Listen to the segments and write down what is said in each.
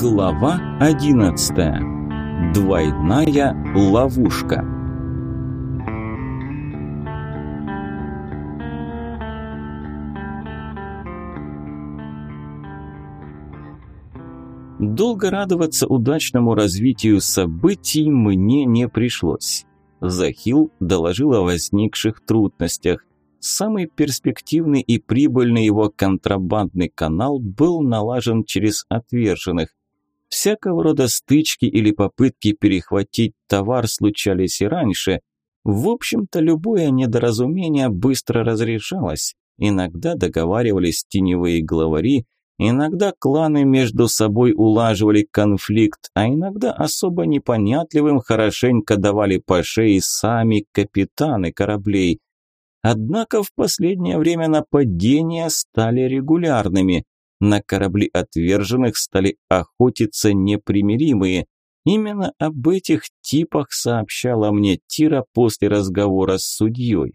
Глава 11. Двойная ловушка. Долго радоваться удачному развитию событий мне не пришлось. Захил доложил о возникших трудностях. Самый перспективный и прибыльный его контрабандный канал был налажен через отверженных. Всякого рода стычки или попытки перехватить товар случались и раньше. В общем-то, любое недоразумение быстро разрешалось. Иногда договаривались теневые главари, иногда кланы между собой улаживали конфликт, а иногда особо непонятливым хорошенько давали по шее сами капитаны кораблей. Однако в последнее время нападения стали регулярными. На корабли отверженных стали охотиться непримиримые. Именно об этих типах сообщала мне Тира после разговора с судьей.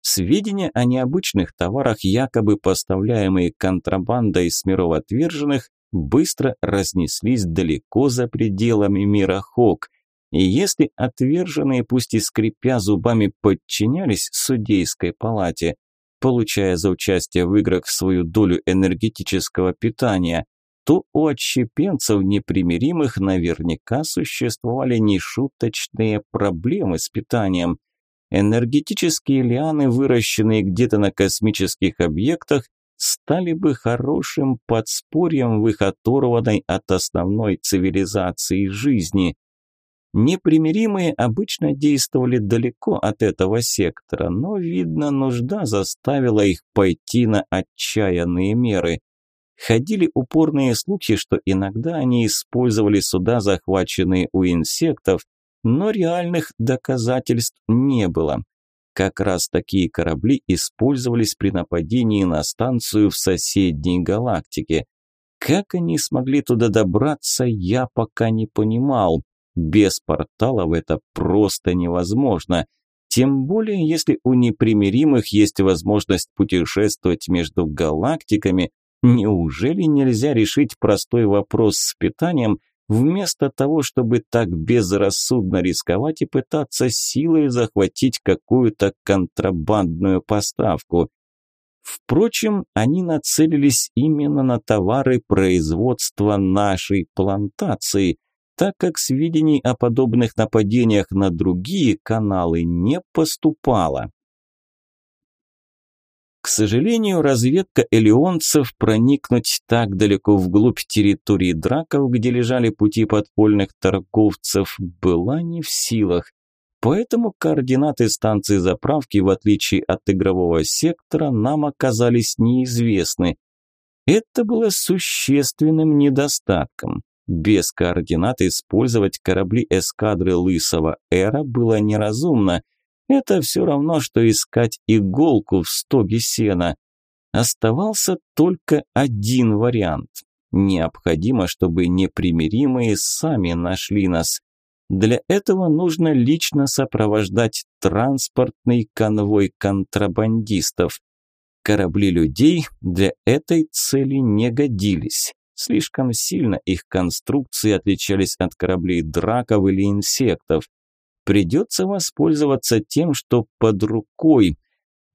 Сведения о необычных товарах, якобы поставляемые контрабандой с миров отверженных, быстро разнеслись далеко за пределами мира Хок. И если отверженные, пусть и скрипя зубами, подчинялись судейской палате, получая за участие в играх свою долю энергетического питания, то у отщепенцев непримиримых наверняка существовали нешуточные проблемы с питанием. Энергетические лианы, выращенные где-то на космических объектах, стали бы хорошим подспорьем в их оторванной от основной цивилизации жизни. Непримиримые обычно действовали далеко от этого сектора, но, видно, нужда заставила их пойти на отчаянные меры. Ходили упорные слухи, что иногда они использовали суда, захваченные у инсектов, но реальных доказательств не было. Как раз такие корабли использовались при нападении на станцию в соседней галактике. Как они смогли туда добраться, я пока не понимал. Без порталов это просто невозможно. Тем более, если у непримиримых есть возможность путешествовать между галактиками, неужели нельзя решить простой вопрос с питанием, вместо того, чтобы так безрассудно рисковать и пытаться силой захватить какую-то контрабандную поставку? Впрочем, они нацелились именно на товары производства нашей плантации – так как сведений о подобных нападениях на другие каналы не поступало. К сожалению, разведка элеонцев проникнуть так далеко вглубь территории драков, где лежали пути подпольных торговцев, была не в силах. Поэтому координаты станции заправки, в отличие от игрового сектора, нам оказались неизвестны. Это было существенным недостатком. Без координат использовать корабли эскадры Лысого Эра было неразумно. Это все равно, что искать иголку в стоге сена. Оставался только один вариант. Необходимо, чтобы непримиримые сами нашли нас. Для этого нужно лично сопровождать транспортный конвой контрабандистов. Корабли людей для этой цели не годились. Слишком сильно их конструкции отличались от кораблей драков или инсектов. Придется воспользоваться тем, что под рукой.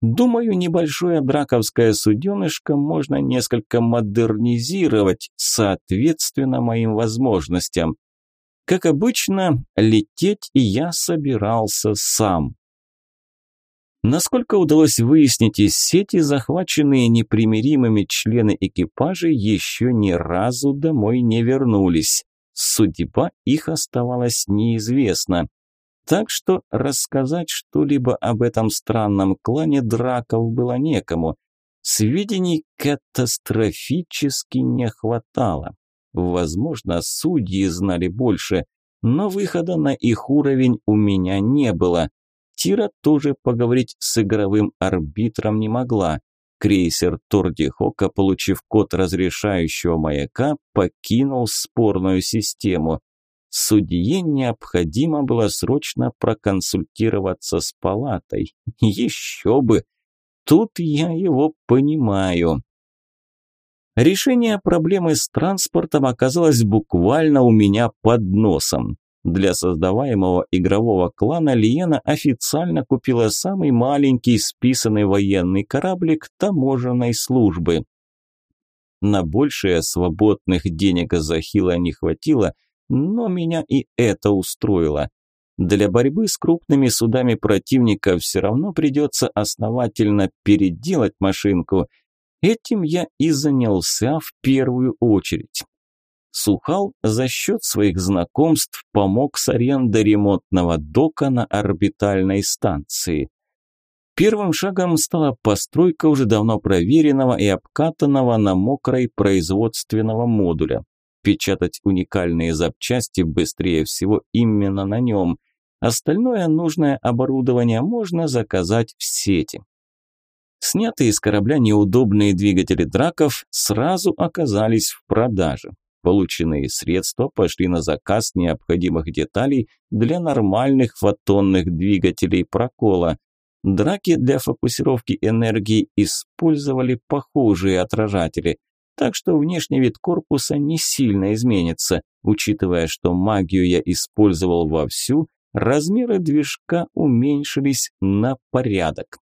Думаю, небольшое драковское суденышко можно несколько модернизировать, соответственно моим возможностям. Как обычно, лететь я собирался сам. Насколько удалось выяснить из сети, захваченные непримиримыми члены экипажа еще ни разу домой не вернулись. Судьба их оставалась неизвестна. Так что рассказать что-либо об этом странном клане драков было некому. Сведений катастрофически не хватало. Возможно, судьи знали больше, но выхода на их уровень у меня не было. Тира тоже поговорить с игровым арбитром не могла. Крейсер Тордихока, получив код разрешающего маяка, покинул спорную систему. Судье необходимо было срочно проконсультироваться с палатой. Еще бы! Тут я его понимаю. Решение проблемы с транспортом оказалось буквально у меня под носом. Для создаваемого игрового клана Лиена официально купила самый маленький списанный военный кораблик таможенной службы. На большее свободных денег Захила не хватило, но меня и это устроило. Для борьбы с крупными судами противника все равно придется основательно переделать машинку. Этим я и занялся в первую очередь. Сухал за счет своих знакомств помог с арендой ремонтного дока на орбитальной станции. Первым шагом стала постройка уже давно проверенного и обкатанного на мокрой производственного модуля. Печатать уникальные запчасти быстрее всего именно на нем. Остальное нужное оборудование можно заказать в сети. Снятые из корабля неудобные двигатели драков сразу оказались в продаже. Полученные средства пошли на заказ необходимых деталей для нормальных фотонных двигателей прокола. Драки для фокусировки энергии использовали похожие отражатели, так что внешний вид корпуса не сильно изменится, учитывая, что магию я использовал вовсю, размеры движка уменьшились на порядок.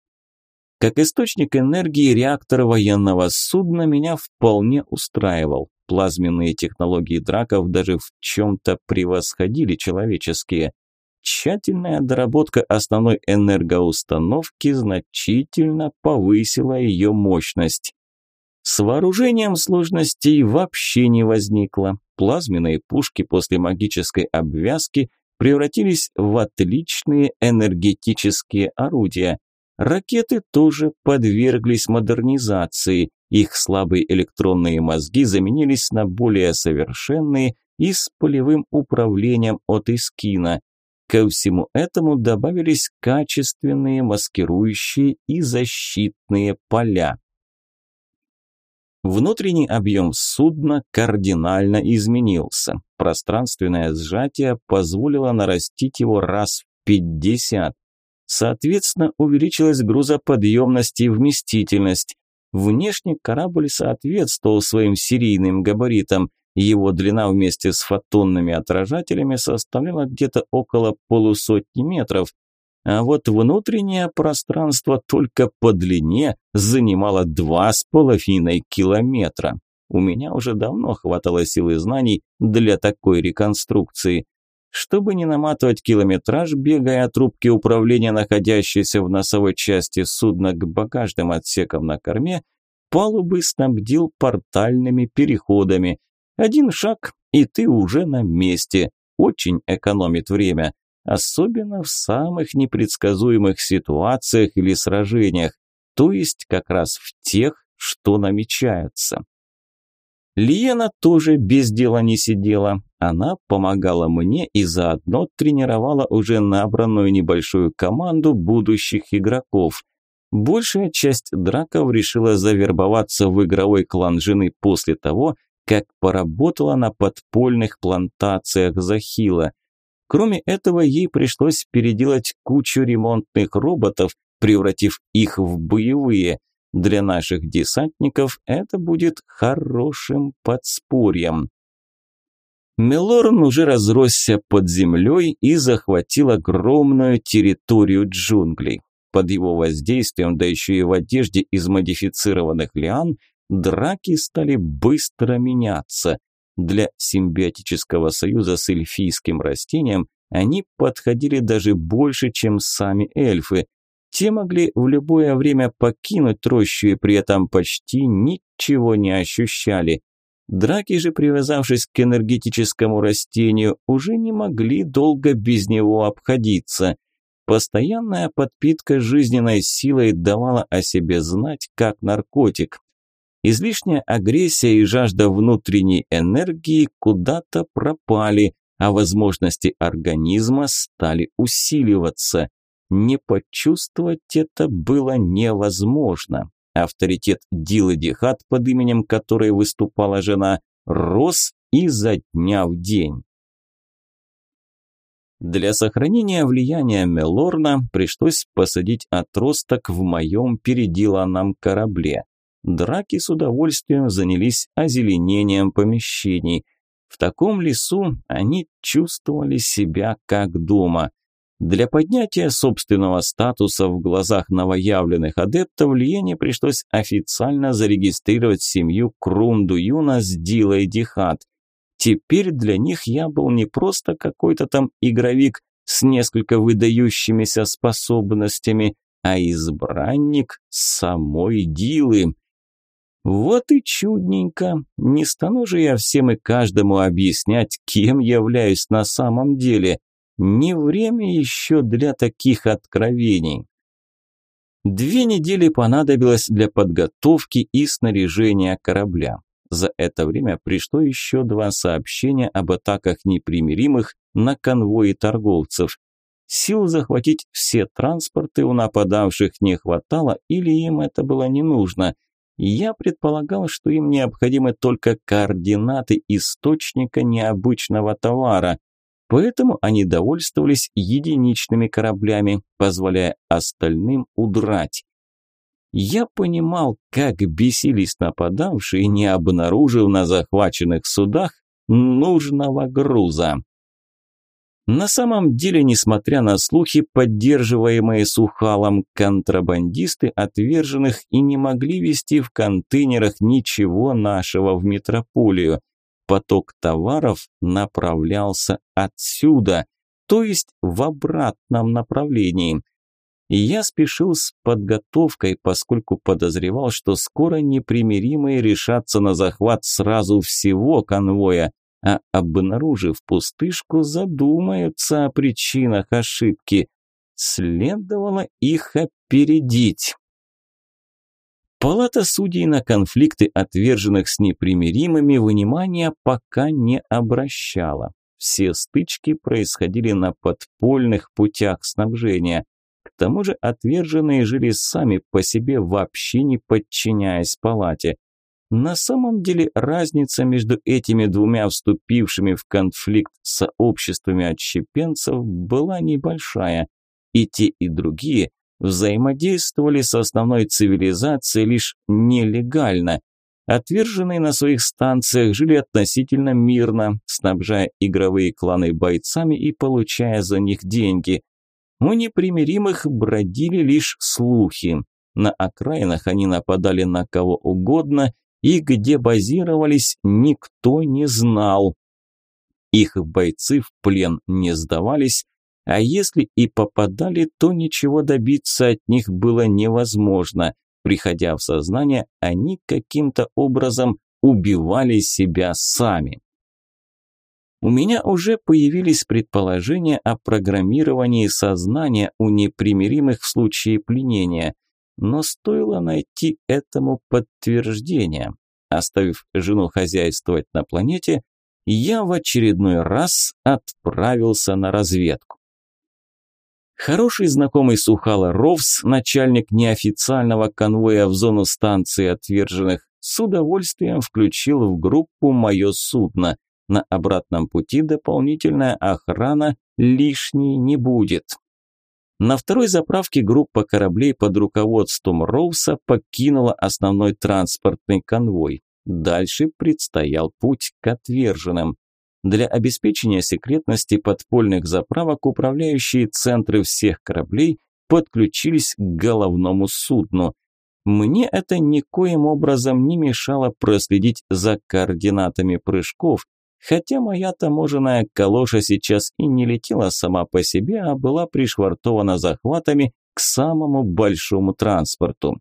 Как источник энергии реактор военного судна меня вполне устраивал плазменные технологии драков даже в чем-то превосходили человеческие. Тщательная доработка основной энергоустановки значительно повысила ее мощность. С вооружением сложностей вообще не возникло. Плазменные пушки после магической обвязки превратились в отличные энергетические орудия. Ракеты тоже подверглись модернизации. Их слабые электронные мозги заменились на более совершенные и с полевым управлением от Искина. Ко всему этому добавились качественные маскирующие и защитные поля. Внутренний объем судна кардинально изменился. Пространственное сжатие позволило нарастить его раз в 50. Соответственно, увеличилась грузоподъемность и вместительность. Внешне корабль соответствовал своим серийным габаритам. Его длина вместе с фотонными отражателями составляла где-то около полусотни метров, а вот внутреннее пространство только по длине занимало два с половиной километра. У меня уже давно хватало сил и знаний для такой реконструкции. Чтобы не наматывать километраж, бегая от трубки управления, находящейся в носовой части судна к багажным отсекам на корме, палубы снабдил портальными переходами. Один шаг, и ты уже на месте. Очень экономит время, особенно в самых непредсказуемых ситуациях или сражениях, то есть как раз в тех, что намечаются. Лиена тоже без дела не сидела. Она помогала мне и заодно тренировала уже набранную небольшую команду будущих игроков. Большая часть драков решила завербоваться в игровой клан жены после того, как поработала на подпольных плантациях Захила. Кроме этого, ей пришлось переделать кучу ремонтных роботов, превратив их в боевые – для наших десантников это будет хорошим подспорьем. Мелорн уже разросся под землей и захватил огромную территорию джунглей. Под его воздействием, да еще и в одежде из модифицированных лиан, драки стали быстро меняться. Для симбиотического союза с эльфийским растением они подходили даже больше, чем сами эльфы, те могли в любое время покинуть рощу и при этом почти ничего не ощущали. Драки же, привязавшись к энергетическому растению, уже не могли долго без него обходиться. Постоянная подпитка жизненной силой давала о себе знать, как наркотик. Излишняя агрессия и жажда внутренней энергии куда-то пропали, а возможности организма стали усиливаться. Не почувствовать это было невозможно. Авторитет Дилы Дихат, под именем которой выступала жена, рос изо дня в день. Для сохранения влияния Мелорна пришлось посадить отросток в моем переделанном корабле. Драки с удовольствием занялись озеленением помещений. В таком лесу они чувствовали себя как дома – для поднятия собственного статуса в глазах новоявленных адептов Лиене пришлось официально зарегистрировать семью Крунду Юна с Дилой Дихат. Теперь для них я был не просто какой-то там игровик с несколько выдающимися способностями, а избранник самой Дилы. Вот и чудненько. Не стану же я всем и каждому объяснять, кем являюсь на самом деле. Не время еще для таких откровений. Две недели понадобилось для подготовки и снаряжения корабля. За это время пришло еще два сообщения об атаках непримиримых на конвои торговцев. Сил захватить все транспорты у нападавших не хватало или им это было не нужно. Я предполагал, что им необходимы только координаты источника необычного товара. Поэтому они довольствовались единичными кораблями, позволяя остальным удрать. Я понимал, как бесились нападавшие, не обнаружив на захваченных судах нужного груза. На самом деле, несмотря на слухи, поддерживаемые Сухалом, контрабандисты отверженных и не могли вести в контейнерах ничего нашего в метрополию – поток товаров направлялся отсюда, то есть в обратном направлении. И я спешил с подготовкой, поскольку подозревал, что скоро непримиримые решатся на захват сразу всего конвоя, а обнаружив пустышку, задумаются о причинах ошибки. Следовало их опередить. Палата судей на конфликты отверженных с непримиримыми внимания пока не обращала. Все стычки происходили на подпольных путях снабжения. К тому же отверженные жили сами по себе, вообще не подчиняясь палате. На самом деле разница между этими двумя вступившими в конфликт сообществами отщепенцев была небольшая. И те, и другие взаимодействовали с основной цивилизацией лишь нелегально. Отверженные на своих станциях жили относительно мирно, снабжая игровые кланы бойцами и получая за них деньги. У непримиримых бродили лишь слухи. На окраинах они нападали на кого угодно, и где базировались, никто не знал. Их бойцы в плен не сдавались, а если и попадали, то ничего добиться от них было невозможно. Приходя в сознание, они каким-то образом убивали себя сами. У меня уже появились предположения о программировании сознания у непримиримых в случае пленения, но стоило найти этому подтверждение. Оставив жену хозяйствовать на планете, я в очередной раз отправился на разведку. Хороший знакомый Сухала Ровс, начальник неофициального конвоя в зону станции отверженных, с удовольствием включил в группу мое судно. На обратном пути дополнительная охрана лишней не будет. На второй заправке группа кораблей под руководством Роуса покинула основной транспортный конвой. Дальше предстоял путь к отверженным. Для обеспечения секретности подпольных заправок управляющие центры всех кораблей подключились к головному судну. Мне это никоим образом не мешало проследить за координатами прыжков, хотя моя таможенная калоша сейчас и не летела сама по себе, а была пришвартована захватами к самому большому транспорту.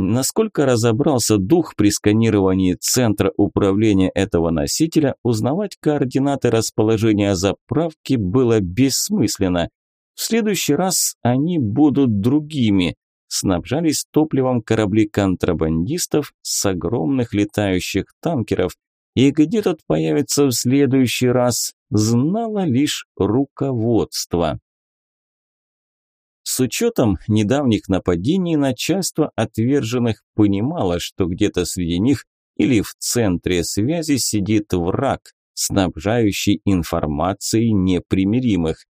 Насколько разобрался дух при сканировании центра управления этого носителя, узнавать координаты расположения заправки было бессмысленно. В следующий раз они будут другими. Снабжались топливом корабли контрабандистов с огромных летающих танкеров. И где тот появится в следующий раз, знало лишь руководство. С учетом недавних нападений начальство отверженных понимало, что где-то среди них или в центре связи сидит враг, снабжающий информацией непримиримых.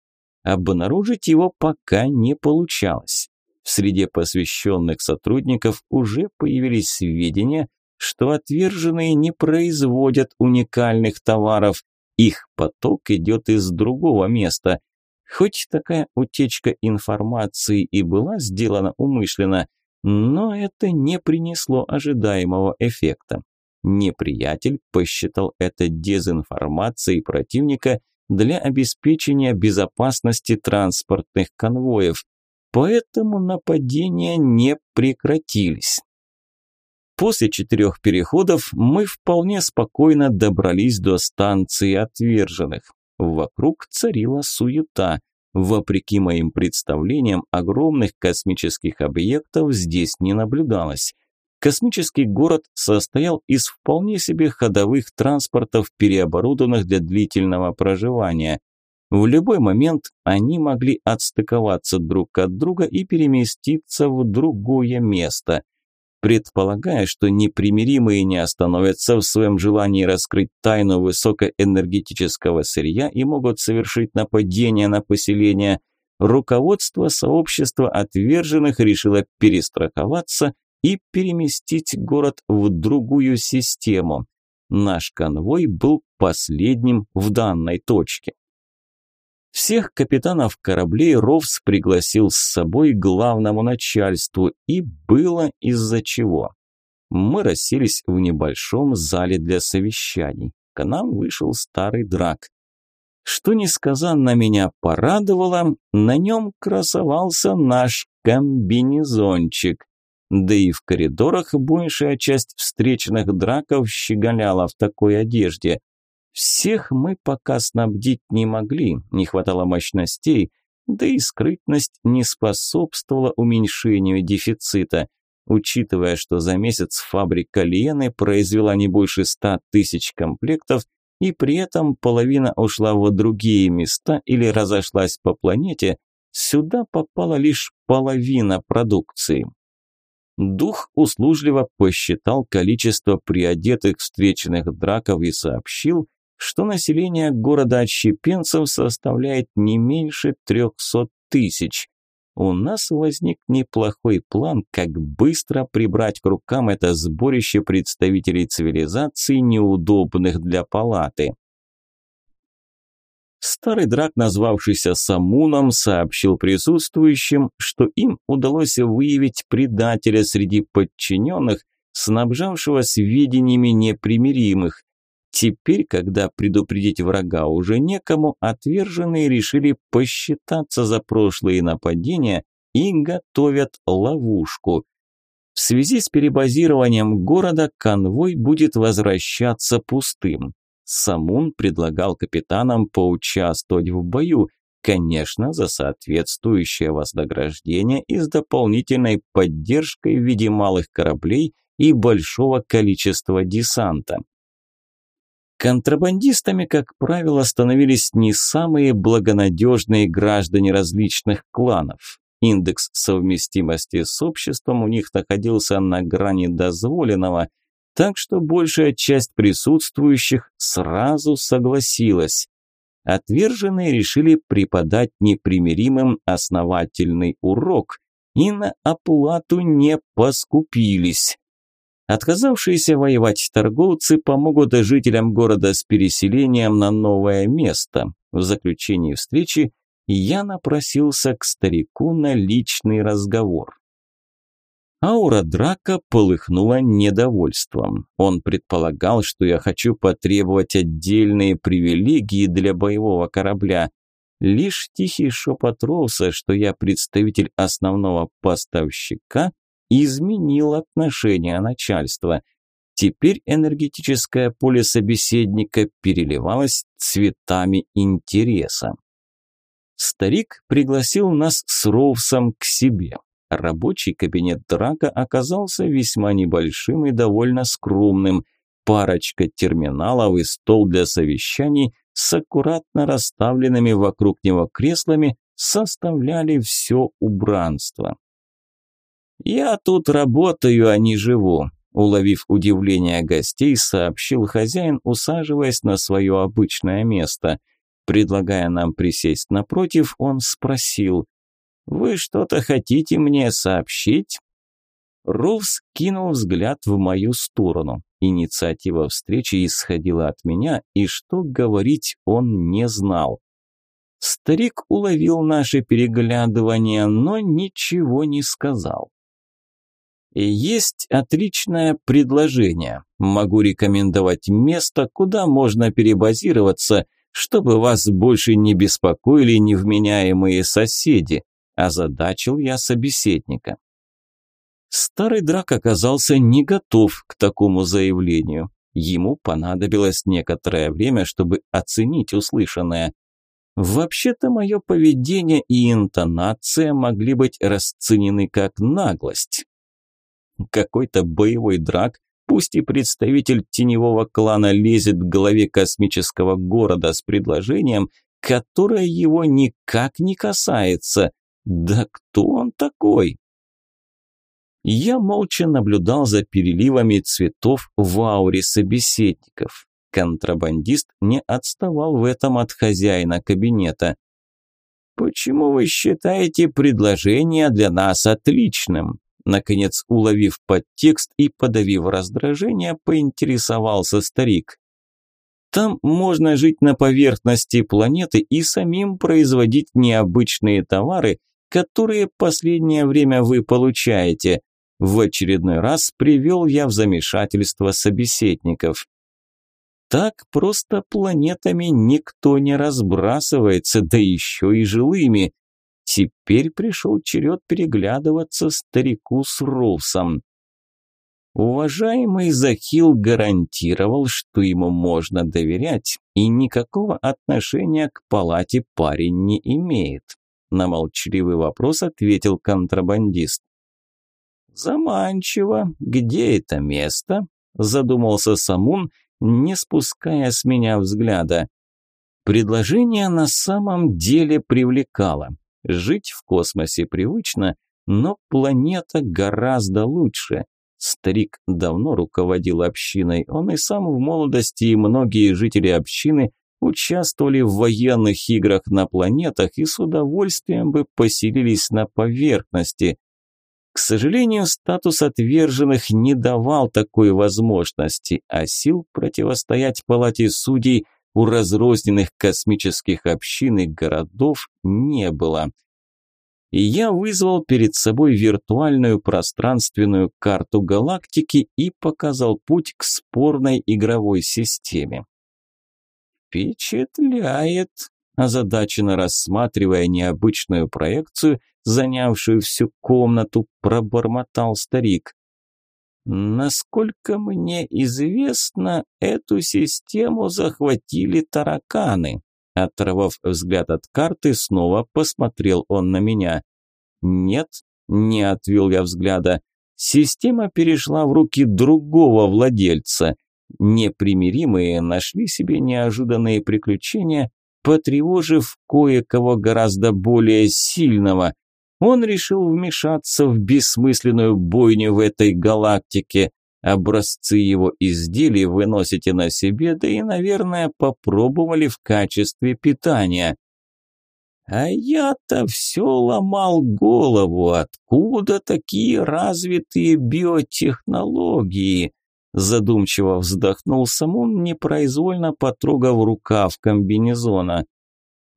Обнаружить его пока не получалось. В среде посвященных сотрудников уже появились сведения, что отверженные не производят уникальных товаров, их поток идет из другого места – Хоть такая утечка информации и была сделана умышленно, но это не принесло ожидаемого эффекта. Неприятель посчитал это дезинформацией противника для обеспечения безопасности транспортных конвоев, поэтому нападения не прекратились. После четырех переходов мы вполне спокойно добрались до станции отверженных. Вокруг царила суета. Вопреки моим представлениям, огромных космических объектов здесь не наблюдалось. Космический город состоял из вполне себе ходовых транспортов, переоборудованных для длительного проживания. В любой момент они могли отстыковаться друг от друга и переместиться в другое место – предполагая, что непримиримые не остановятся в своем желании раскрыть тайну высокоэнергетического сырья и могут совершить нападение на поселение, руководство сообщества отверженных решило перестраховаться и переместить город в другую систему. Наш конвой был последним в данной точке. Всех капитанов кораблей Ровс пригласил с собой главному начальству, и было из-за чего. Мы расселись в небольшом зале для совещаний. К нам вышел старый драк. Что несказанно меня порадовало, на нем красовался наш комбинезончик. Да и в коридорах большая часть встречных драков щеголяла в такой одежде – всех мы пока снабдить не могли, не хватало мощностей, да и скрытность не способствовала уменьшению дефицита, учитывая, что за месяц фабрика Лиены произвела не больше ста тысяч комплектов, и при этом половина ушла в другие места или разошлась по планете, сюда попала лишь половина продукции. Дух услужливо посчитал количество приодетых встречных драков и сообщил, что население города отщепенцев составляет не меньше 300 тысяч. У нас возник неплохой план, как быстро прибрать к рукам это сборище представителей цивилизации неудобных для палаты. Старый драк, назвавшийся Самуном, сообщил присутствующим, что им удалось выявить предателя среди подчиненных, снабжавшего сведениями непримиримых. Теперь, когда предупредить врага уже некому, отверженные решили посчитаться за прошлые нападения и готовят ловушку. В связи с перебазированием города конвой будет возвращаться пустым. Самун предлагал капитанам поучаствовать в бою, конечно, за соответствующее вознаграждение и с дополнительной поддержкой в виде малых кораблей и большого количества десанта. Контрабандистами, как правило, становились не самые благонадежные граждане различных кланов. Индекс совместимости с обществом у них находился на грани дозволенного, так что большая часть присутствующих сразу согласилась. Отверженные решили преподать непримиримым основательный урок и на оплату не поскупились. Отказавшиеся воевать торговцы помогут жителям города с переселением на новое место. В заключении встречи я напросился к старику на личный разговор. Аура драка полыхнула недовольством. Он предполагал, что я хочу потребовать отдельные привилегии для боевого корабля. Лишь тихий шепот Роуса, что я представитель основного поставщика – изменил отношение начальства. Теперь энергетическое поле собеседника переливалось цветами интереса. Старик пригласил нас с Ровсом к себе. Рабочий кабинет Драка оказался весьма небольшим и довольно скромным. Парочка терминалов и стол для совещаний с аккуратно расставленными вокруг него креслами составляли все убранство. «Я тут работаю, а не живу», – уловив удивление гостей, сообщил хозяин, усаживаясь на свое обычное место. Предлагая нам присесть напротив, он спросил, «Вы что-то хотите мне сообщить?» Рувс кинул взгляд в мою сторону. Инициатива встречи исходила от меня, и что говорить он не знал. Старик уловил наше переглядывание, но ничего не сказал. Есть отличное предложение. Могу рекомендовать место, куда можно перебазироваться, чтобы вас больше не беспокоили невменяемые соседи, а озадачил я собеседника. Старый драк оказался не готов к такому заявлению. Ему понадобилось некоторое время, чтобы оценить услышанное. Вообще-то мое поведение и интонация могли быть расценены как наглость. Какой-то боевой драк, пусть и представитель теневого клана лезет к главе космического города с предложением, которое его никак не касается. Да кто он такой? Я молча наблюдал за переливами цветов в ауре собеседников. Контрабандист не отставал в этом от хозяина кабинета. «Почему вы считаете предложение для нас отличным?» Наконец, уловив подтекст и подавив раздражение, поинтересовался старик. Там можно жить на поверхности планеты и самим производить необычные товары, которые последнее время вы получаете. В очередной раз привел я в замешательство собеседников. Так просто планетами никто не разбрасывается, да еще и жилыми. Теперь пришел черед переглядываться старику с Рулсом. Уважаемый Захил гарантировал, что ему можно доверять, и никакого отношения к палате парень не имеет. На молчаливый вопрос ответил контрабандист. «Заманчиво. Где это место?» – задумался Самун, не спуская с меня взгляда. Предложение на самом деле привлекало. Жить в космосе привычно, но планета гораздо лучше. Старик давно руководил общиной, он и сам в молодости, и многие жители общины участвовали в военных играх на планетах и с удовольствием бы поселились на поверхности. К сожалению, статус отверженных не давал такой возможности, а сил противостоять палате судей у разрозненных космических общин и городов не было. И я вызвал перед собой виртуальную пространственную карту галактики и показал путь к спорной игровой системе. «Впечатляет!» – озадаченно рассматривая необычную проекцию, занявшую всю комнату, пробормотал старик. Насколько мне известно, эту систему захватили тараканы. Оторвав взгляд от карты, снова посмотрел он на меня. Нет, не отвел я взгляда. Система перешла в руки другого владельца. Непримиримые нашли себе неожиданные приключения, потревожив кое-кого гораздо более сильного – он решил вмешаться в бессмысленную бойню в этой галактике. Образцы его изделий вы на себе, да и, наверное, попробовали в качестве питания. А я-то все ломал голову, откуда такие развитые биотехнологии? Задумчиво вздохнул Самун, непроизвольно потрогав рукав комбинезона.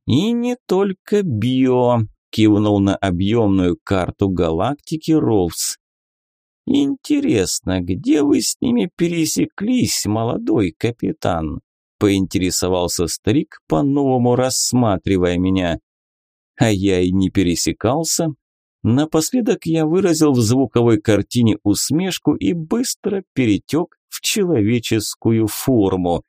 И не только био, кивнул на объемную карту галактики Ровс. «Интересно, где вы с ними пересеклись, молодой капитан?» – поинтересовался старик, по-новому рассматривая меня. А я и не пересекался. Напоследок я выразил в звуковой картине усмешку и быстро перетек в человеческую форму.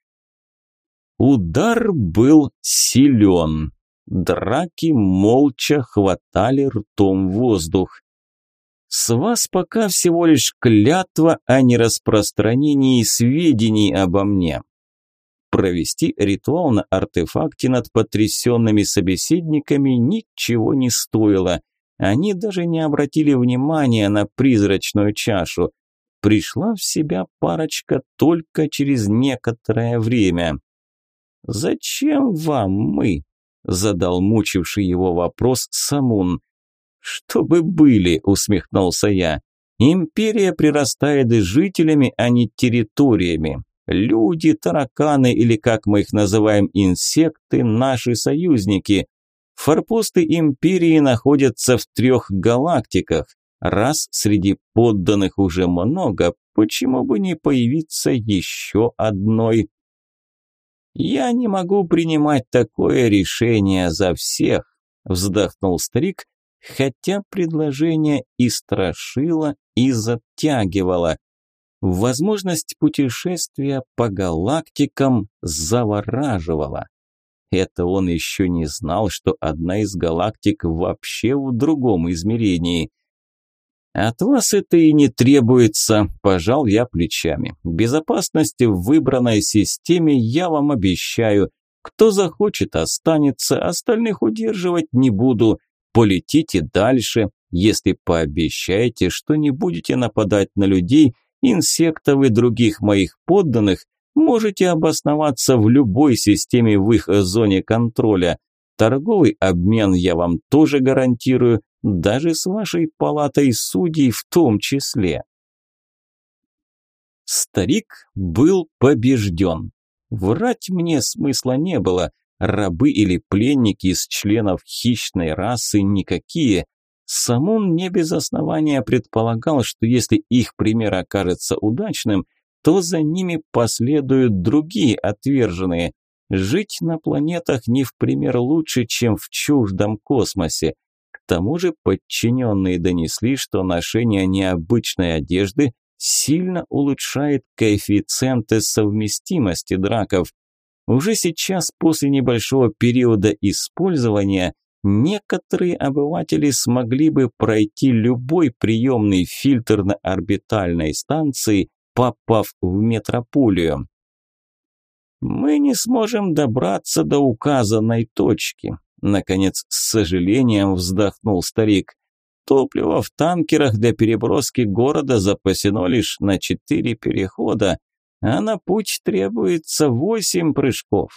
Удар был силен. Драки молча хватали ртом воздух. С вас пока всего лишь клятва о нераспространении сведений обо мне. Провести ритуал на артефакте над потрясенными собеседниками ничего не стоило. Они даже не обратили внимания на призрачную чашу. Пришла в себя парочка только через некоторое время. «Зачем вам мы?» задал мучивший его вопрос Самун. «Чтобы были», – усмехнулся я. «Империя прирастает жителями, а не территориями. Люди, тараканы или, как мы их называем, инсекты – наши союзники. Форпосты империи находятся в трех галактиках. Раз среди подданных уже много, почему бы не появиться еще одной?» «Я не могу принимать такое решение за всех», – вздохнул старик, хотя предложение и страшило, и затягивало. Возможность путешествия по галактикам завораживала. Это он еще не знал, что одна из галактик вообще в другом измерении – от вас это и не требуется, пожал я плечами. Безопасности в выбранной системе я вам обещаю. Кто захочет, останется, остальных удерживать не буду. Полетите дальше, если пообещаете, что не будете нападать на людей, инсектов и других моих подданных, можете обосноваться в любой системе в их зоне контроля. Торговый обмен я вам тоже гарантирую, даже с вашей палатой судей в том числе. Старик был побежден. Врать мне смысла не было. Рабы или пленники из членов хищной расы никакие. Сам он не без основания предполагал, что если их пример окажется удачным, то за ними последуют другие отверженные. Жить на планетах не в пример лучше, чем в чуждом космосе тому же подчиненные донесли, что ношение необычной одежды сильно улучшает коэффициенты совместимости драков. Уже сейчас, после небольшого периода использования, некоторые обыватели смогли бы пройти любой приемный фильтр на орбитальной станции, попав в метрополию. «Мы не сможем добраться до указанной точки», Наконец, с сожалением вздохнул старик. Топливо в танкерах для переброски города запасено лишь на четыре перехода, а на путь требуется восемь прыжков.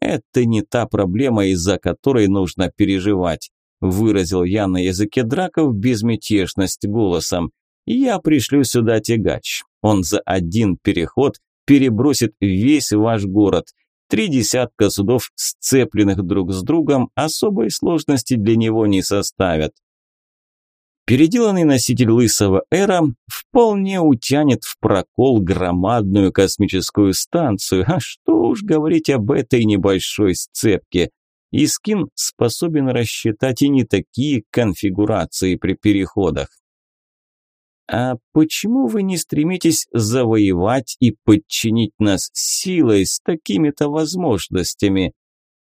Это не та проблема, из-за которой нужно переживать, выразил я на языке драков безмятежность голосом. Я пришлю сюда тягач. Он за один переход перебросит весь ваш город, Три десятка судов, сцепленных друг с другом, особой сложности для него не составят. Переделанный носитель лысого эра вполне утянет в прокол громадную космическую станцию, а что уж говорить об этой небольшой сцепке. Искин способен рассчитать и не такие конфигурации при переходах. «А почему вы не стремитесь завоевать и подчинить нас силой с такими-то возможностями?»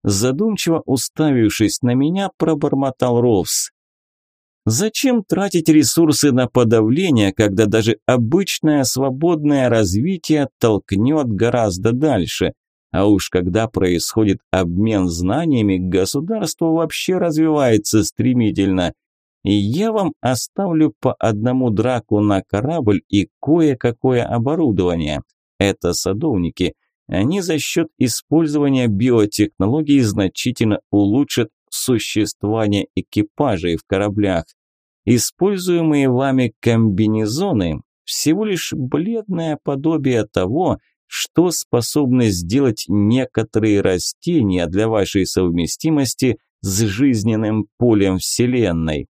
Задумчиво уставившись на меня, пробормотал Ровс. «Зачем тратить ресурсы на подавление, когда даже обычное свободное развитие толкнет гораздо дальше? А уж когда происходит обмен знаниями, государство вообще развивается стремительно». И я вам оставлю по одному драку на корабль и кое-какое оборудование. Это садовники. Они за счет использования биотехнологий значительно улучшат существование экипажей в кораблях. Используемые вами комбинезоны – всего лишь бледное подобие того, что способны сделать некоторые растения для вашей совместимости с жизненным полем Вселенной.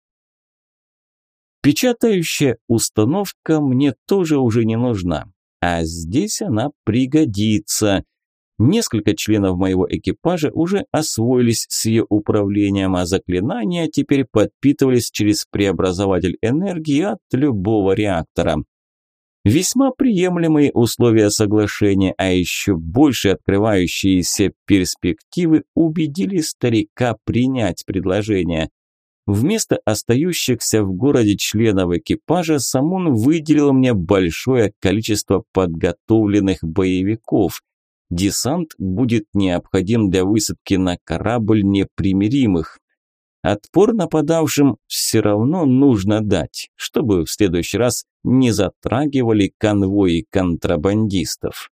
Печатающая установка мне тоже уже не нужна, а здесь она пригодится. Несколько членов моего экипажа уже освоились с ее управлением, а заклинания теперь подпитывались через преобразователь энергии от любого реактора. Весьма приемлемые условия соглашения, а еще больше открывающиеся перспективы убедили старика принять предложение. Вместо остающихся в городе членов экипажа Самун выделил мне большое количество подготовленных боевиков. Десант будет необходим для высадки на корабль непримиримых. Отпор нападавшим все равно нужно дать, чтобы в следующий раз не затрагивали конвои контрабандистов.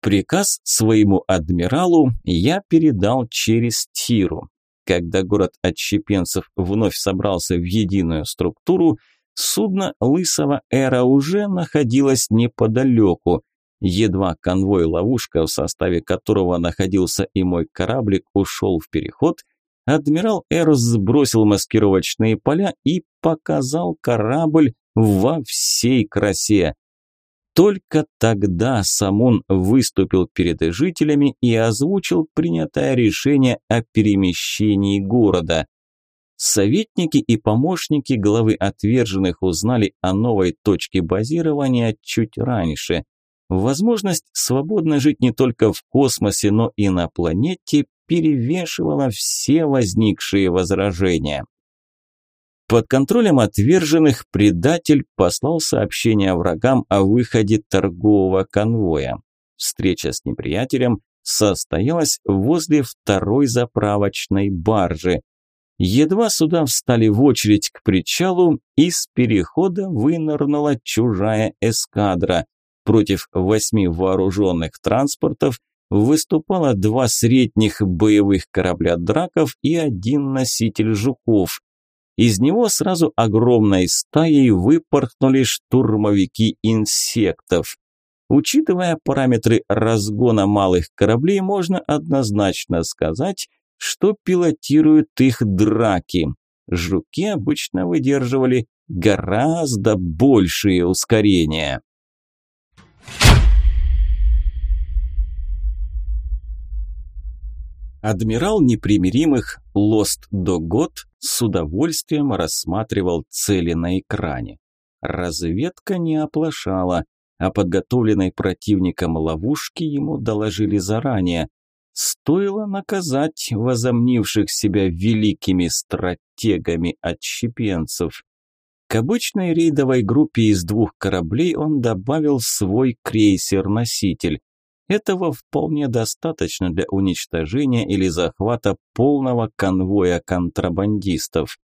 Приказ своему адмиралу я передал через Тиру. Когда город отщепенцев вновь собрался в единую структуру, судно Лысого Эра уже находилось неподалеку. Едва конвой-ловушка, в составе которого находился и мой кораблик, ушел в переход, адмирал Эрос сбросил маскировочные поля и показал корабль во всей красе. Только тогда Самун выступил перед жителями и озвучил принятое решение о перемещении города. Советники и помощники главы отверженных узнали о новой точке базирования чуть раньше. Возможность свободно жить не только в космосе, но и на планете перевешивала все возникшие возражения. Под контролем отверженных предатель послал сообщение врагам о выходе торгового конвоя. Встреча с неприятелем состоялась возле второй заправочной баржи. Едва суда встали в очередь к причалу, из перехода вынырнула чужая эскадра. Против восьми вооруженных транспортов выступало два средних боевых корабля «Драков» и один носитель «Жуков». Из него сразу огромной стаей выпорхнули штурмовики инсектов. Учитывая параметры разгона малых кораблей, можно однозначно сказать, что пилотируют их драки. Жуки обычно выдерживали гораздо большие ускорения. Адмирал непримиримых Лост Догот с удовольствием рассматривал цели на экране. Разведка не оплошала, а подготовленной противником ловушки ему доложили заранее. Стоило наказать возомнивших себя великими стратегами-отщепенцев. К обычной рейдовой группе из двух кораблей он добавил свой крейсер-носитель – этого вполне достаточно для уничтожения или захвата полного конвоя контрабандистов.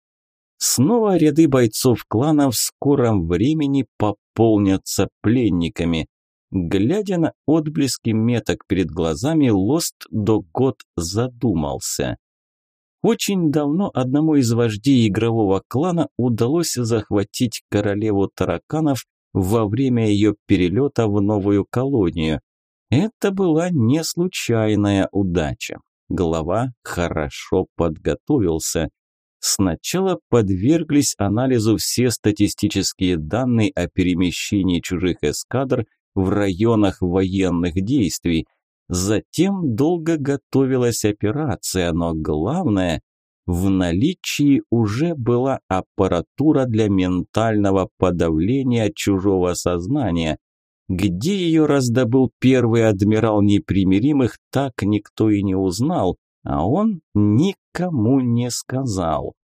Снова ряды бойцов клана в скором времени пополнятся пленниками. Глядя на отблески меток перед глазами, Лост до год задумался. Очень давно одному из вождей игрового клана удалось захватить королеву тараканов во время ее перелета в новую колонию. Это была не случайная удача. Глава хорошо подготовился. Сначала подверглись анализу все статистические данные о перемещении чужих эскадр в районах военных действий. Затем долго готовилась операция, но главное, в наличии уже была аппаратура для ментального подавления чужого сознания, где ее раздобыл первый адмирал непримиримых, так никто и не узнал, а он никому не сказал.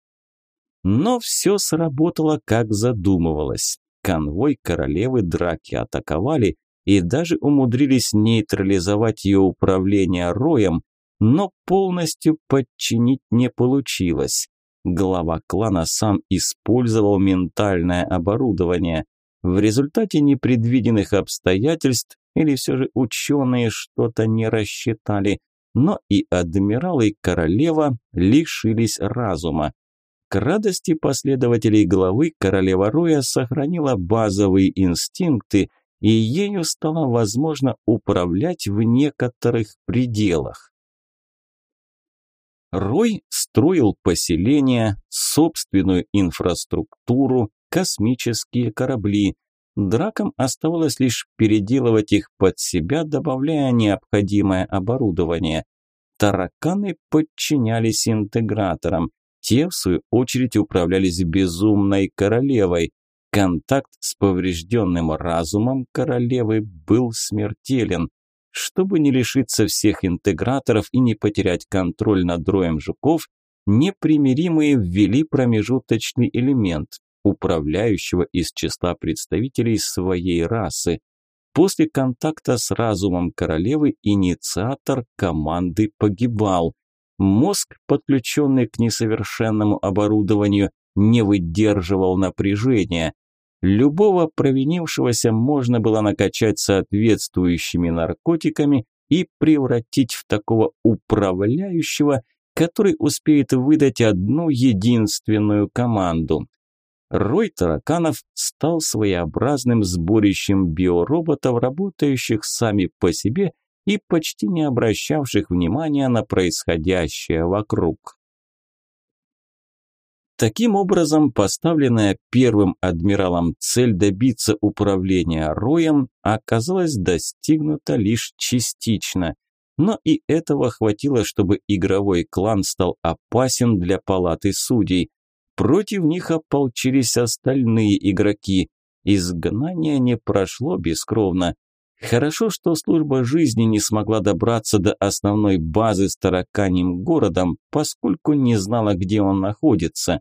Но все сработало, как задумывалось. Конвой королевы драки атаковали и даже умудрились нейтрализовать ее управление роем, но полностью подчинить не получилось. Глава клана сам использовал ментальное оборудование. В результате непредвиденных обстоятельств или все же ученые что-то не рассчитали, но и адмирал, и королева лишились разума. К радости последователей главы королева Роя сохранила базовые инстинкты, и ею стало возможно управлять в некоторых пределах. Рой строил поселения, собственную инфраструктуру, космические корабли. Дракам оставалось лишь переделывать их под себя, добавляя необходимое оборудование. Тараканы подчинялись интеграторам. Те, в свою очередь, управлялись безумной королевой. Контакт с поврежденным разумом королевы был смертелен. Чтобы не лишиться всех интеграторов и не потерять контроль над роем жуков, непримиримые ввели промежуточный элемент управляющего из числа представителей своей расы. После контакта с разумом королевы инициатор команды погибал. Мозг, подключенный к несовершенному оборудованию, не выдерживал напряжения. Любого провинившегося можно было накачать соответствующими наркотиками и превратить в такого управляющего, который успеет выдать одну единственную команду. Рой тараканов стал своеобразным сборищем биороботов, работающих сами по себе и почти не обращавших внимания на происходящее вокруг. Таким образом, поставленная первым адмиралом цель добиться управления роем оказалась достигнута лишь частично, но и этого хватило, чтобы игровой клан стал опасен для палаты судей, Против них ополчились остальные игроки. Изгнание не прошло бескровно. Хорошо, что служба жизни не смогла добраться до основной базы с тараканьим городом, поскольку не знала, где он находится.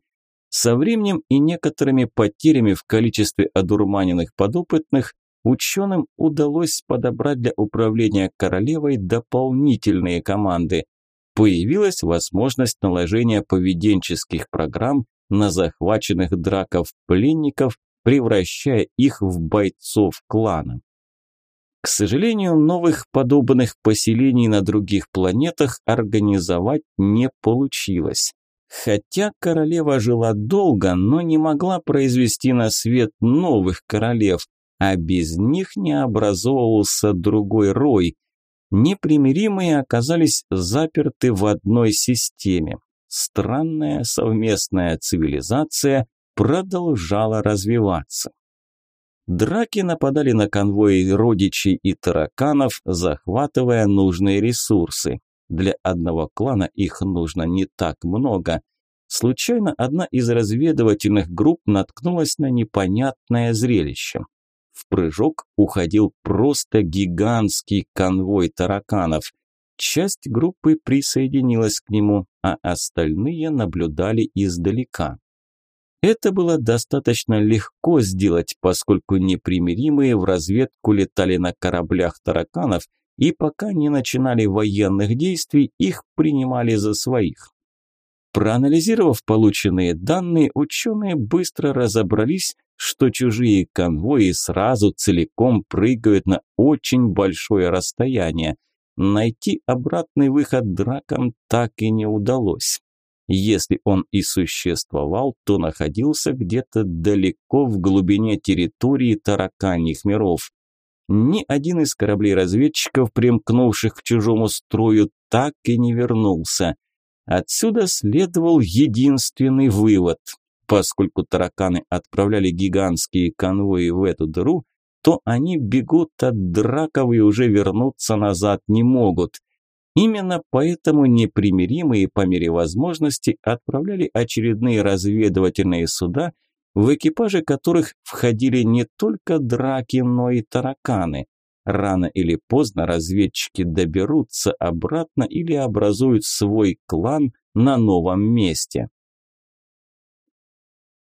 Со временем и некоторыми потерями в количестве одурманенных подопытных ученым удалось подобрать для управления королевой дополнительные команды. Появилась возможность наложения поведенческих программ на захваченных драков пленников, превращая их в бойцов клана. К сожалению, новых подобных поселений на других планетах организовать не получилось. Хотя королева жила долго, но не могла произвести на свет новых королев, а без них не образовывался другой рой. Непримиримые оказались заперты в одной системе странная совместная цивилизация продолжала развиваться. Драки нападали на конвои родичей и тараканов, захватывая нужные ресурсы. Для одного клана их нужно не так много. Случайно одна из разведывательных групп наткнулась на непонятное зрелище. В прыжок уходил просто гигантский конвой тараканов. Часть группы присоединилась к нему, а остальные наблюдали издалека. Это было достаточно легко сделать, поскольку непримиримые в разведку летали на кораблях тараканов и пока не начинали военных действий, их принимали за своих. Проанализировав полученные данные, ученые быстро разобрались, что чужие конвои сразу целиком прыгают на очень большое расстояние – Найти обратный выход дракам так и не удалось. Если он и существовал, то находился где-то далеко в глубине территории тараканьих миров. Ни один из кораблей разведчиков, примкнувших к чужому строю, так и не вернулся. Отсюда следовал единственный вывод. Поскольку тараканы отправляли гигантские конвои в эту дыру, то они бегут от драков и уже вернуться назад не могут. Именно поэтому непримиримые по мере возможности отправляли очередные разведывательные суда, в экипаже которых входили не только драки, но и тараканы. Рано или поздно разведчики доберутся обратно или образуют свой клан на новом месте.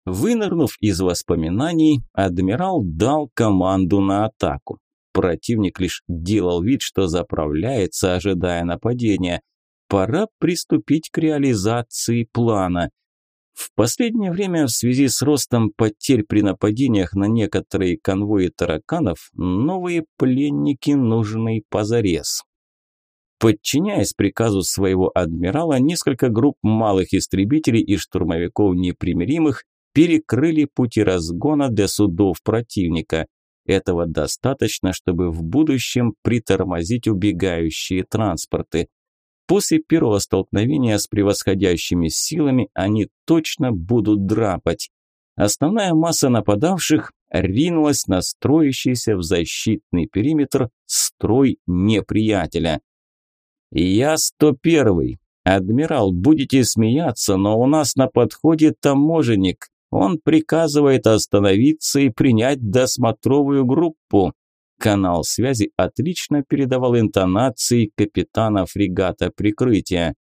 Вынырнув из воспоминаний, адмирал дал команду на атаку. Противник лишь делал вид, что заправляется, ожидая нападения. Пора приступить к реализации плана. В последнее время в связи с ростом потерь при нападениях на некоторые конвои тараканов, новые пленники нужны позарез. Подчиняясь приказу своего адмирала, несколько групп малых истребителей и штурмовиков непримиримых перекрыли пути разгона для судов противника. Этого достаточно, чтобы в будущем притормозить убегающие транспорты. После первого столкновения с превосходящими силами они точно будут драпать. Основная масса нападавших ринулась на строящийся в защитный периметр строй неприятеля. «Я 101-й. Адмирал, будете смеяться, но у нас на подходе таможенник. Он приказывает остановиться и принять досмотровую группу. Канал связи отлично передавал интонации капитана фрегата прикрытия.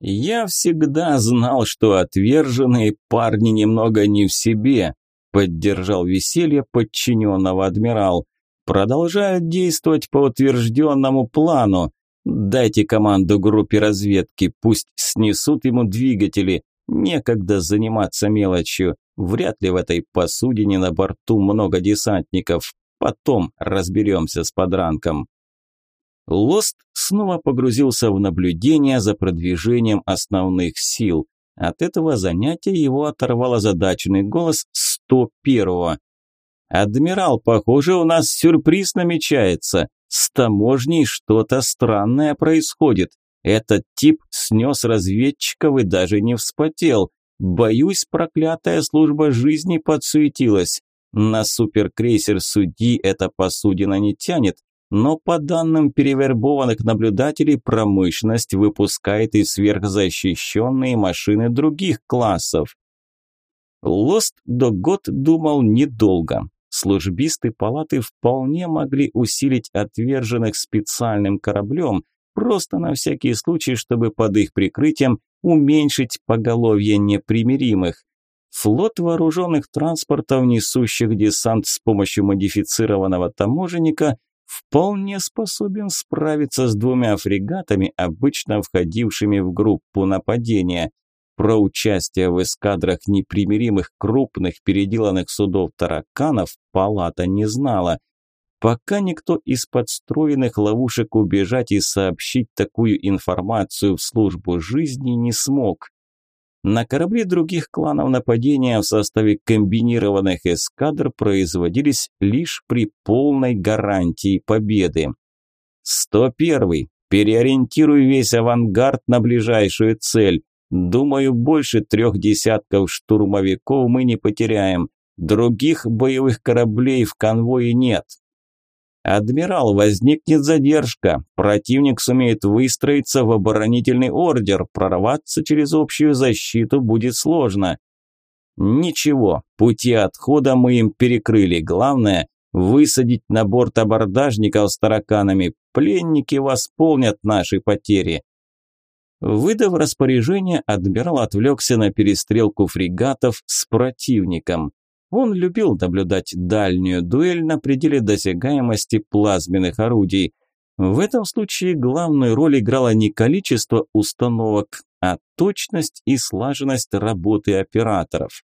«Я всегда знал, что отверженные парни немного не в себе», поддержал веселье подчиненного адмирал. «Продолжают действовать по утвержденному плану. Дайте команду группе разведки, пусть снесут ему двигатели. Некогда заниматься мелочью. Вряд ли в этой посудине на борту много десантников. Потом разберемся с подранком. Лост снова погрузился в наблюдение за продвижением основных сил. От этого занятия его оторвал озадаченный голос 101-го. «Адмирал, похоже, у нас сюрприз намечается. С таможней что-то странное происходит. Этот тип снес разведчиков и даже не вспотел. Боюсь, проклятая служба жизни подсуетилась. На суперкрейсер судьи эта посудина не тянет, но по данным перевербованных наблюдателей промышленность выпускает и сверхзащищенные машины других классов. Лост до год думал недолго. Службисты палаты вполне могли усилить отверженных специальным кораблем, просто на всякий случай, чтобы под их прикрытием уменьшить поголовье непримиримых. Флот вооруженных транспортов, несущих десант с помощью модифицированного таможенника, вполне способен справиться с двумя фрегатами, обычно входившими в группу нападения. Про участие в эскадрах непримиримых крупных переделанных судов тараканов палата не знала – Пока никто из подстроенных ловушек убежать и сообщить такую информацию в службу жизни не смог. На корабле других кланов нападения в составе комбинированных эскадр производились лишь при полной гарантии победы. 101. Переориентируй весь авангард на ближайшую цель. Думаю, больше трех десятков штурмовиков мы не потеряем. Других боевых кораблей в конвое нет. «Адмирал, возникнет задержка. Противник сумеет выстроиться в оборонительный ордер. Прорваться через общую защиту будет сложно». «Ничего, пути отхода мы им перекрыли. Главное – высадить на борт абордажников с тараканами. Пленники восполнят наши потери». Выдав распоряжение, адмирал отвлекся на перестрелку фрегатов с противником. Он любил наблюдать дальнюю дуэль на пределе досягаемости плазменных орудий. В этом случае главную роль играло не количество установок, а точность и слаженность работы операторов.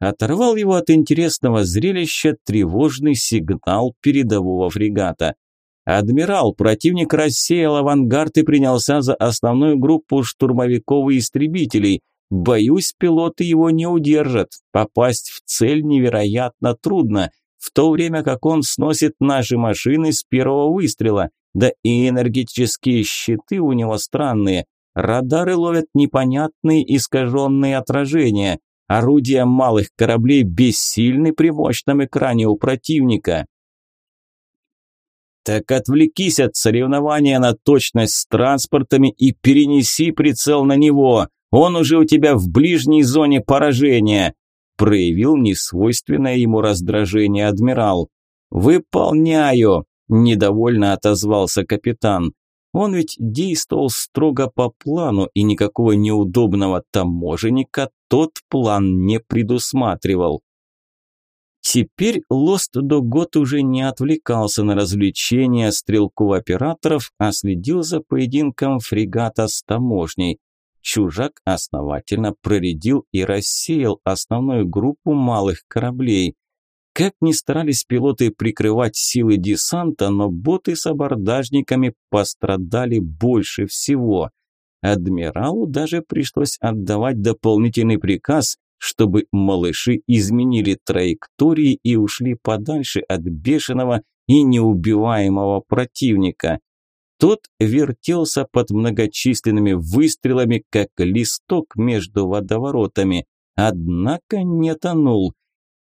Оторвал его от интересного зрелища тревожный сигнал передового фрегата. Адмирал, противник рассеял авангард и принялся за основную группу штурмовиков и истребителей, Боюсь, пилоты его не удержат. Попасть в цель невероятно трудно, в то время как он сносит наши машины с первого выстрела. Да и энергетические щиты у него странные. Радары ловят непонятные искаженные отражения. Орудия малых кораблей бессильны при мощном экране у противника. Так отвлекись от соревнования на точность с транспортами и перенеси прицел на него, он уже у тебя в ближней зоне поражения, проявил несвойственное ему раздражение адмирал. Выполняю, недовольно отозвался капитан. Он ведь действовал строго по плану, и никакого неудобного таможенника тот план не предусматривал. Теперь Лост до год уже не отвлекался на развлечения стрелков-операторов, а следил за поединком фрегата с таможней чужак основательно проредил и рассеял основную группу малых кораблей. Как ни старались пилоты прикрывать силы десанта, но боты с абордажниками пострадали больше всего. Адмиралу даже пришлось отдавать дополнительный приказ, чтобы малыши изменили траектории и ушли подальше от бешеного и неубиваемого противника. Тот вертелся под многочисленными выстрелами, как листок между водоворотами, однако не тонул.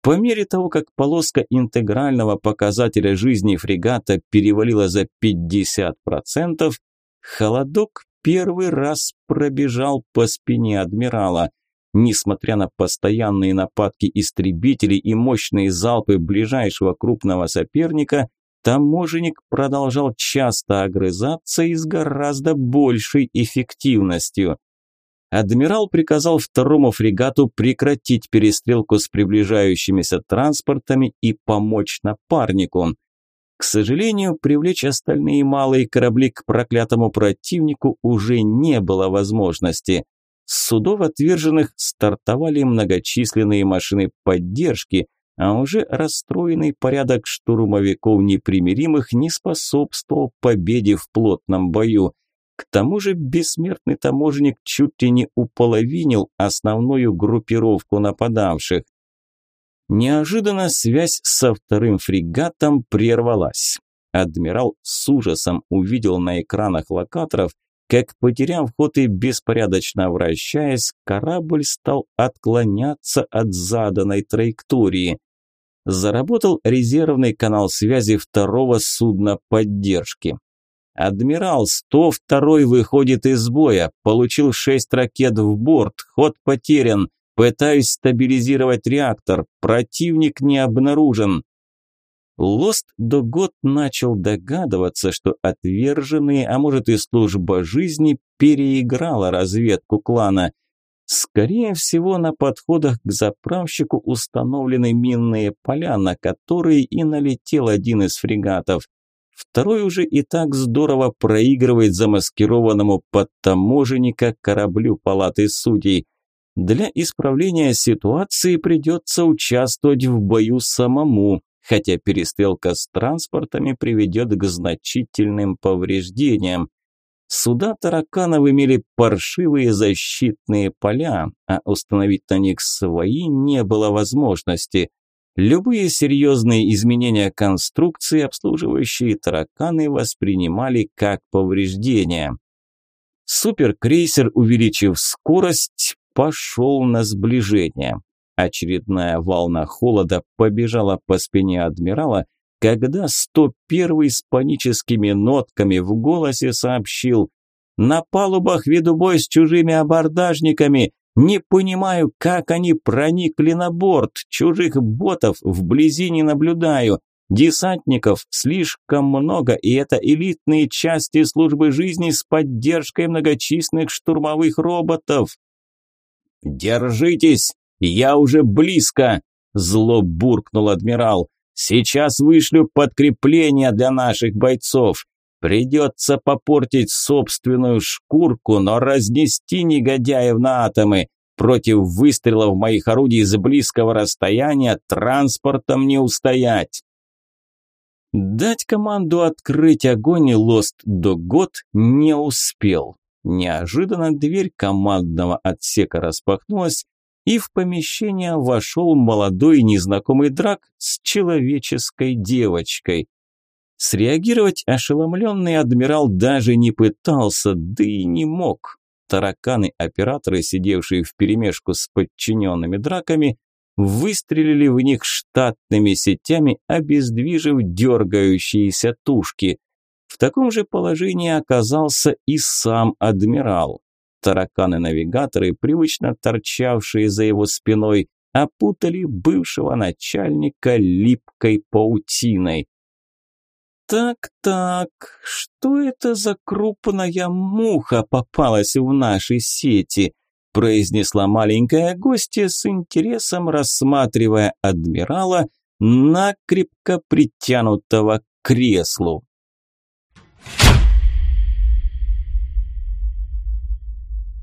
По мере того, как полоска интегрального показателя жизни фрегата перевалила за 50%, холодок первый раз пробежал по спине адмирала. Несмотря на постоянные нападки истребителей и мощные залпы ближайшего крупного соперника, Таможенник продолжал часто огрызаться и с гораздо большей эффективностью. Адмирал приказал второму фрегату прекратить перестрелку с приближающимися транспортами и помочь напарнику. К сожалению, привлечь остальные малые корабли к проклятому противнику уже не было возможности. С судов отверженных стартовали многочисленные машины поддержки, а уже расстроенный порядок штурмовиков непримиримых не способствовал победе в плотном бою. К тому же бессмертный таможенник чуть ли не уполовинил основную группировку нападавших. Неожиданно связь со вторым фрегатом прервалась. Адмирал с ужасом увидел на экранах локаторов, как, потеряв ход и беспорядочно вращаясь, корабль стал отклоняться от заданной траектории заработал резервный канал связи второго судна поддержки. Адмирал 102 выходит из боя, получил шесть ракет в борт, ход потерян, пытаюсь стабилизировать реактор, противник не обнаружен. Лост до год начал догадываться, что отверженные, а может и служба жизни, переиграла разведку клана – Скорее всего, на подходах к заправщику установлены минные поля, на которые и налетел один из фрегатов. Второй уже и так здорово проигрывает замаскированному под таможенника кораблю палаты судей. Для исправления ситуации придется участвовать в бою самому, хотя перестрелка с транспортами приведет к значительным повреждениям. Суда тараканов имели паршивые защитные поля, а установить на них свои не было возможности. Любые серьезные изменения конструкции обслуживающие тараканы воспринимали как повреждения. Суперкрейсер, увеличив скорость, пошел на сближение. Очередная волна холода побежала по спине адмирала, когда 101-й с паническими нотками в голосе сообщил «На палубах веду бой с чужими абордажниками! Не понимаю, как они проникли на борт, чужих ботов вблизи не наблюдаю, десантников слишком много, и это элитные части службы жизни с поддержкой многочисленных штурмовых роботов!» «Держитесь! Я уже близко!» – зло буркнул адмирал. Сейчас вышлю подкрепление для наших бойцов. Придется попортить собственную шкурку, но разнести негодяев на атомы. Против выстрелов моих орудий из близкого расстояния транспортом не устоять. Дать команду открыть огонь Лост до год не успел. Неожиданно дверь командного отсека распахнулась, и в помещение вошел молодой незнакомый драк с человеческой девочкой. Среагировать ошеломленный адмирал даже не пытался, да и не мог. Тараканы-операторы, сидевшие вперемешку с подчиненными драками, выстрелили в них штатными сетями, обездвижив дергающиеся тушки. В таком же положении оказался и сам адмирал. Тараканы-навигаторы, привычно торчавшие за его спиной, опутали бывшего начальника липкой паутиной. «Так-так, что это за крупная муха попалась в нашей сети?» произнесла маленькая гостья с интересом, рассматривая адмирала, накрепко притянутого к креслу.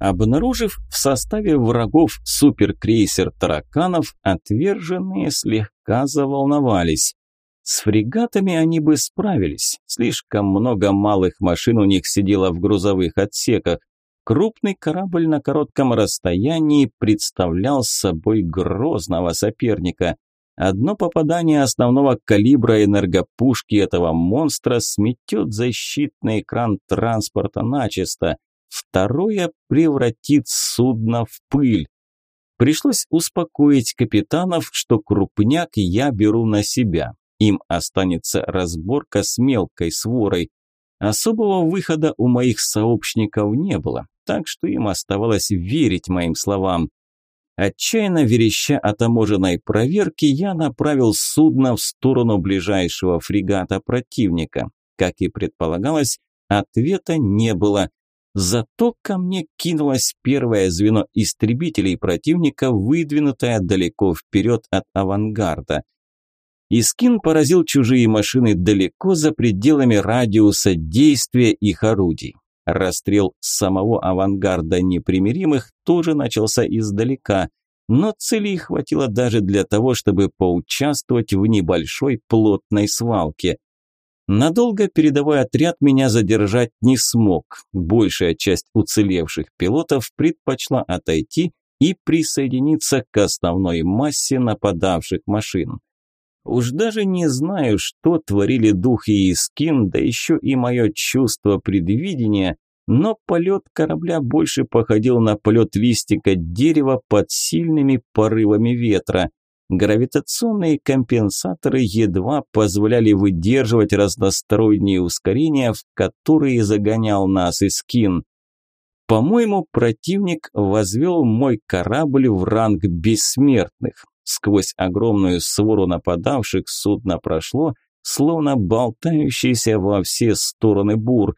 обнаружив в составе врагов суперкрейсер тараканов, отверженные слегка заволновались. С фрегатами они бы справились, слишком много малых машин у них сидело в грузовых отсеках. Крупный корабль на коротком расстоянии представлял собой грозного соперника. Одно попадание основного калибра энергопушки этого монстра сметет защитный экран транспорта начисто – второе превратит судно в пыль. Пришлось успокоить капитанов, что крупняк я беру на себя. Им останется разборка с мелкой сворой. Особого выхода у моих сообщников не было, так что им оставалось верить моим словам. Отчаянно вереща о таможенной проверке, я направил судно в сторону ближайшего фрегата противника. Как и предполагалось, ответа не было – Зато ко мне кинулось первое звено истребителей противника, выдвинутое далеко вперед от авангарда. Искин поразил чужие машины далеко за пределами радиуса действия их орудий. Расстрел самого авангарда непримиримых тоже начался издалека, но целей хватило даже для того, чтобы поучаствовать в небольшой плотной свалке. Надолго передовой отряд меня задержать не смог. Большая часть уцелевших пилотов предпочла отойти и присоединиться к основной массе нападавших машин. Уж даже не знаю, что творили дух и Искин, да еще и мое чувство предвидения, но полет корабля больше походил на полет листика дерева под сильными порывами ветра – Гравитационные компенсаторы едва позволяли выдерживать разносторонние ускорения, в которые загонял нас и скин. По-моему, противник возвел мой корабль в ранг бессмертных. Сквозь огромную свору нападавших судно прошло, словно болтающийся во все стороны бур.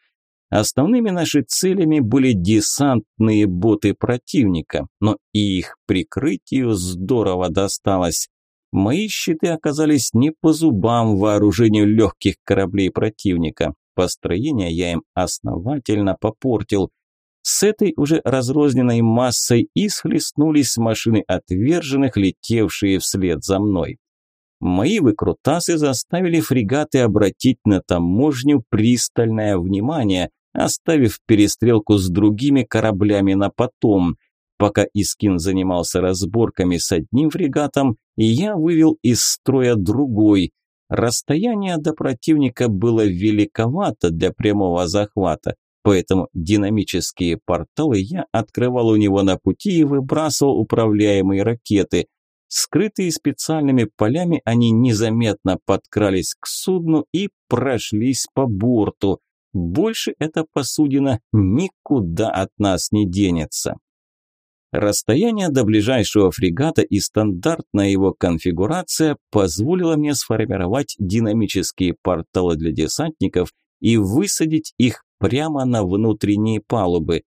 Основными нашими целями были десантные боты противника, но и их прикрытию здорово досталось. Мои щиты оказались не по зубам вооружению легких кораблей противника. Построение я им основательно попортил. С этой уже разрозненной массой и схлестнулись машины отверженных, летевшие вслед за мной. Мои выкрутасы заставили фрегаты обратить на таможню пристальное внимание – оставив перестрелку с другими кораблями на потом. Пока Искин занимался разборками с одним фрегатом, я вывел из строя другой. Расстояние до противника было великовато для прямого захвата, поэтому динамические порталы я открывал у него на пути и выбрасывал управляемые ракеты. Скрытые специальными полями, они незаметно подкрались к судну и прошлись по борту. Больше эта посудина никуда от нас не денется. Расстояние до ближайшего фрегата и стандартная его конфигурация позволила мне сформировать динамические порталы для десантников и высадить их прямо на внутренние палубы.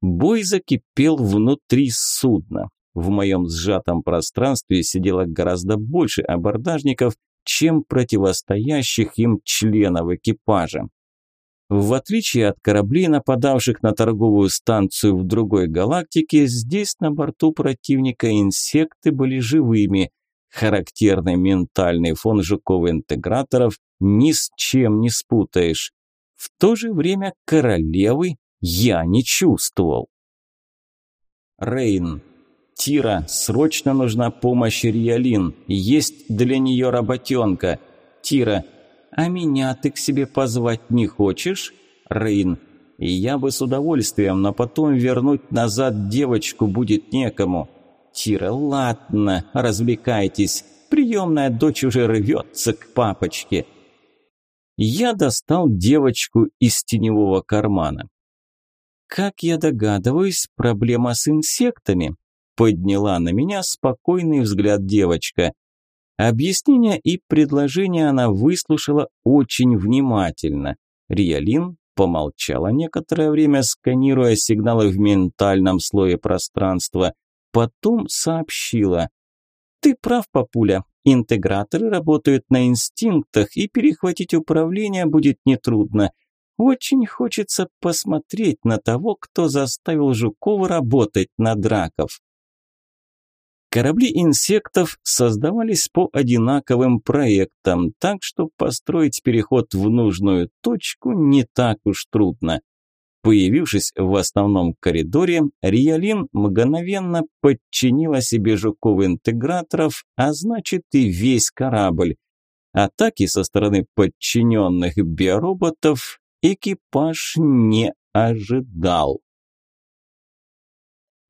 Бой закипел внутри судна. В моем сжатом пространстве сидело гораздо больше абордажников, чем противостоящих им членов экипажа. В отличие от кораблей, нападавших на торговую станцию в другой галактике, здесь на борту противника инсекты были живыми. Характерный ментальный фон жуков-интеграторов ни с чем не спутаешь. В то же время королевы я не чувствовал. Рейн. Тира, срочно нужна помощь Риалин. Есть для нее работенка. Тира, а меня ты к себе позвать не хочешь, Рейн? И я бы с удовольствием, но потом вернуть назад девочку будет некому. Тира, ладно, развлекайтесь. Приемная дочь уже рвется к папочке. Я достал девочку из теневого кармана. Как я догадываюсь, проблема с инсектами. Подняла на меня спокойный взгляд девочка. Объяснения и предложения она выслушала очень внимательно. Риалин помолчала некоторое время, сканируя сигналы в ментальном слое пространства. Потом сообщила. «Ты прав, папуля. Интеграторы работают на инстинктах, и перехватить управление будет нетрудно. Очень хочется посмотреть на того, кто заставил Жукова работать на драков». Корабли инсектов создавались по одинаковым проектам, так что построить переход в нужную точку не так уж трудно. Появившись в основном коридоре, Риалин мгновенно подчинила себе жуков-интеграторов, а значит и весь корабль. Атаки со стороны подчиненных биороботов экипаж не ожидал.